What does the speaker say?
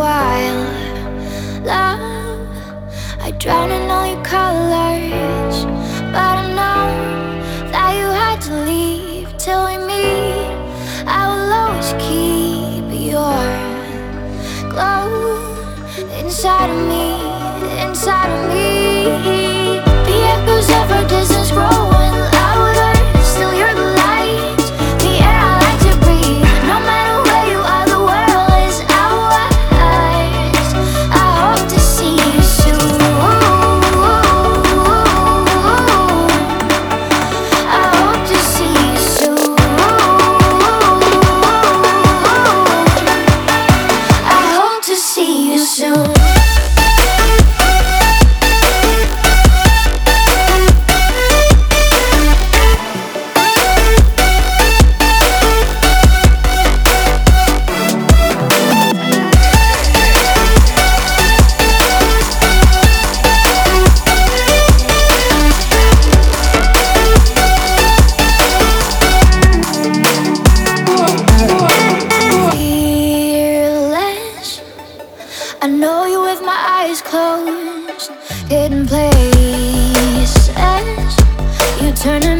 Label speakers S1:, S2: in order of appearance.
S1: while. Love, I drown in all your colors. But I know that you had to leave till we meet. I will always keep your glow inside of me, inside of me. I know you with my eyes closed Hidden places. You turning